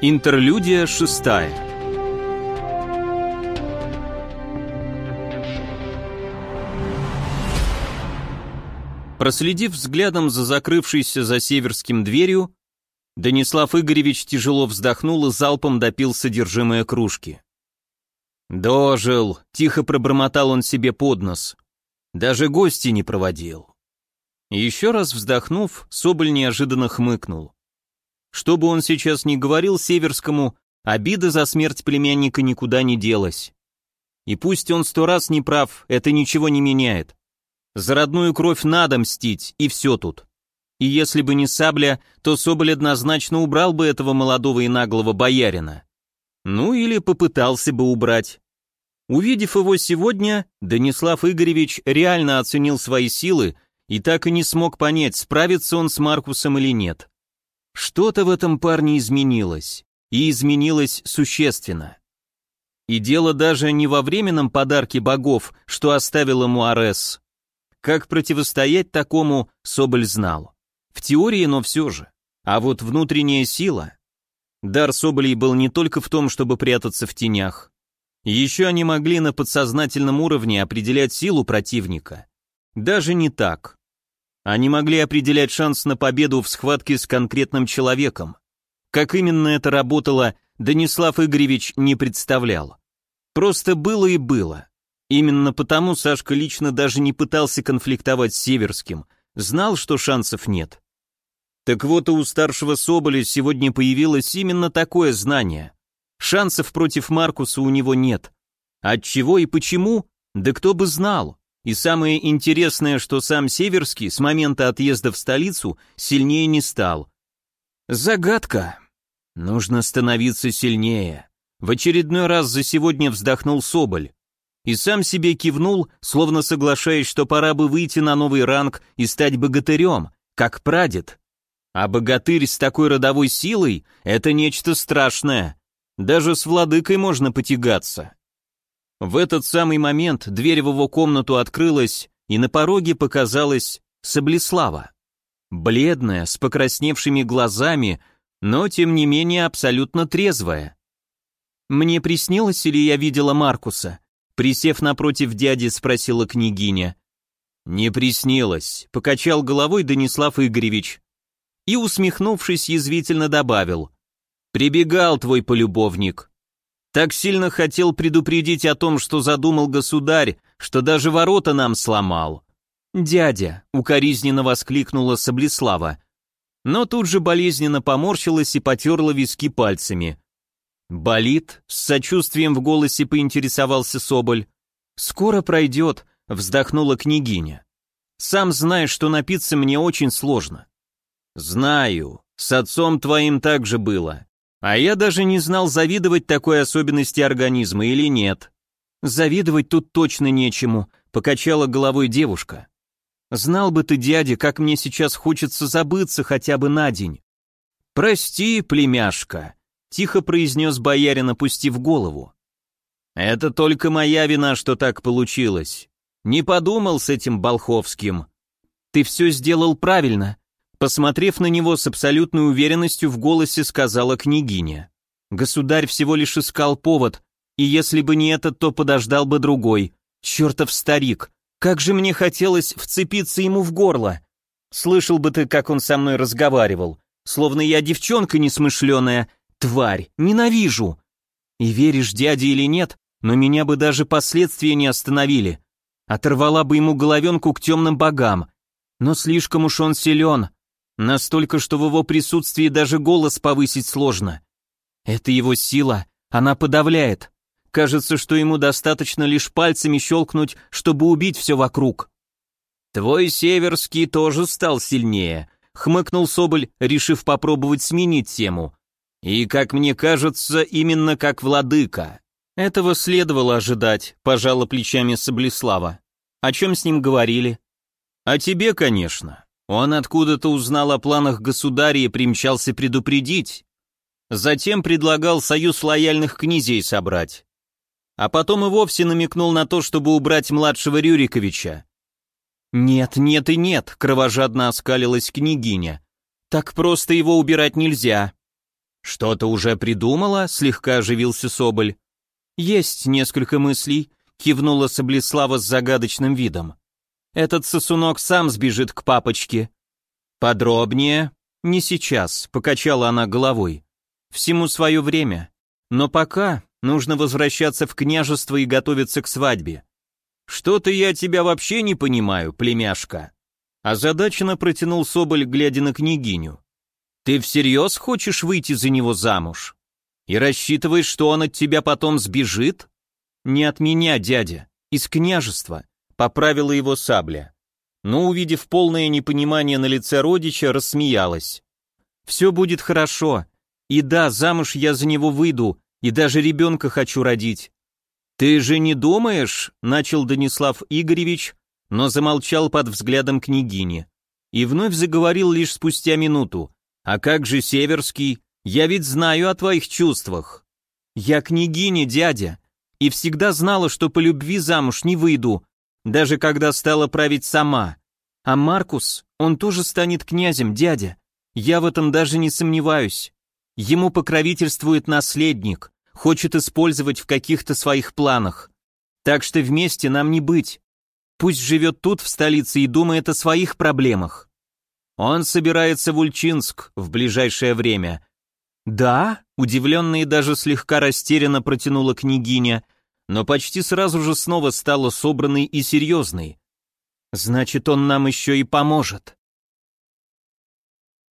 Интерлюдия шестая Проследив взглядом за закрывшейся за северским дверью, Данислав Игоревич тяжело вздохнул и залпом допил содержимое кружки. «Дожил», — тихо пробормотал он себе под нос. «Даже гости не проводил». еще раз вздохнув, Соболь неожиданно хмыкнул. Что бы он сейчас ни говорил Северскому, обида за смерть племянника никуда не делась. И пусть он сто раз не прав, это ничего не меняет. За родную кровь надо мстить, и все тут. И если бы не сабля, то Соболь однозначно убрал бы этого молодого и наглого боярина. Ну или попытался бы убрать. Увидев его сегодня, Данислав Игоревич реально оценил свои силы и так и не смог понять, справится он с Маркусом или нет. Что-то в этом парне изменилось, и изменилось существенно. И дело даже не во временном подарке богов, что оставил ему Арес. Как противостоять такому, Соболь знал. В теории, но все же. А вот внутренняя сила... Дар Соболей был не только в том, чтобы прятаться в тенях. Еще они могли на подсознательном уровне определять силу противника. Даже не так. Они могли определять шанс на победу в схватке с конкретным человеком. Как именно это работало, Данислав Игоревич не представлял. Просто было и было. Именно потому Сашка лично даже не пытался конфликтовать с Северским, знал, что шансов нет. Так вот, у старшего Соболя сегодня появилось именно такое знание. Шансов против Маркуса у него нет. От чего и почему? Да кто бы знал. И самое интересное, что сам Северский с момента отъезда в столицу сильнее не стал. Загадка. Нужно становиться сильнее. В очередной раз за сегодня вздохнул Соболь. И сам себе кивнул, словно соглашаясь, что пора бы выйти на новый ранг и стать богатырем, как прадед. А богатырь с такой родовой силой — это нечто страшное. Даже с владыкой можно потягаться. В этот самый момент дверь в его комнату открылась, и на пороге показалась Саблеслава. Бледная, с покрасневшими глазами, но тем не менее абсолютно трезвая. «Мне приснилось или я видела Маркуса?» Присев напротив дяди, спросила княгиня. «Не приснилось», — покачал головой Данислав Игоревич. И, усмехнувшись, язвительно добавил. «Прибегал твой полюбовник. Так сильно хотел предупредить о том, что задумал государь, что даже ворота нам сломал. «Дядя!» — укоризненно воскликнула Саблеслава. Но тут же болезненно поморщилась и потерла виски пальцами. «Болит?» — с сочувствием в голосе поинтересовался Соболь. «Скоро пройдет», — вздохнула княгиня. «Сам знаешь, что напиться мне очень сложно». «Знаю, с отцом твоим так же было. А я даже не знал, завидовать такой особенности организма или нет. Завидовать тут точно нечему, покачала головой девушка. Знал бы ты, дядя, как мне сейчас хочется забыться хотя бы на день. Прости, племяшка, тихо произнес боярин, опустив голову. Это только моя вина, что так получилось. Не подумал с этим Болховским. Ты все сделал правильно, Посмотрев на него с абсолютной уверенностью в голосе сказала княгиня. Государь всего лишь искал повод, и если бы не этот, то подождал бы другой. Чертов старик, как же мне хотелось вцепиться ему в горло. Слышал бы ты, как он со мной разговаривал, словно я девчонка несмышленая, тварь, ненавижу. И веришь, дядя или нет, но меня бы даже последствия не остановили. Оторвала бы ему головенку к темным богам. Но слишком уж он силен, Настолько, что в его присутствии даже голос повысить сложно. Это его сила, она подавляет. Кажется, что ему достаточно лишь пальцами щелкнуть, чтобы убить все вокруг. «Твой Северский тоже стал сильнее», — хмыкнул Соболь, решив попробовать сменить тему. «И, как мне кажется, именно как владыка». Этого следовало ожидать, пожала плечами Саблеслава. О чем с ним говорили? О тебе, конечно. Он откуда-то узнал о планах государя и примчался предупредить. Затем предлагал союз лояльных князей собрать. А потом и вовсе намекнул на то, чтобы убрать младшего Рюриковича. «Нет, нет и нет», — кровожадно оскалилась княгиня. «Так просто его убирать нельзя». Что-то уже придумала? Слегка оживился Соболь. Есть несколько мыслей, кивнула Соблеслава с загадочным видом. Этот сосунок сам сбежит к папочке. Подробнее? Не сейчас, покачала она головой. Всему свое время. Но пока нужно возвращаться в княжество и готовиться к свадьбе. Что-то я тебя вообще не понимаю, племяшка. Озадаченно протянул Соболь, глядя на княгиню. Ты всерьез хочешь выйти за него замуж? И рассчитываешь, что он от тебя потом сбежит? Не от меня, дядя, из княжества, поправила его сабля. Но, увидев полное непонимание на лице родича, рассмеялась. Все будет хорошо. И да, замуж я за него выйду, и даже ребенка хочу родить. Ты же не думаешь, начал Данислав Игоревич, но замолчал под взглядом княгини. И вновь заговорил лишь спустя минуту. А как же Северский? Я ведь знаю о твоих чувствах. Я княгиня, дядя, и всегда знала, что по любви замуж не выйду, даже когда стала править сама. А Маркус, он тоже станет князем, дядя. Я в этом даже не сомневаюсь. Ему покровительствует наследник, хочет использовать в каких-то своих планах. Так что вместе нам не быть. Пусть живет тут, в столице, и думает о своих проблемах. Он собирается в Ульчинск в ближайшее время. Да, удивленно и даже слегка растерянно протянула княгиня, но почти сразу же снова стала собранной и серьезной. Значит, он нам еще и поможет.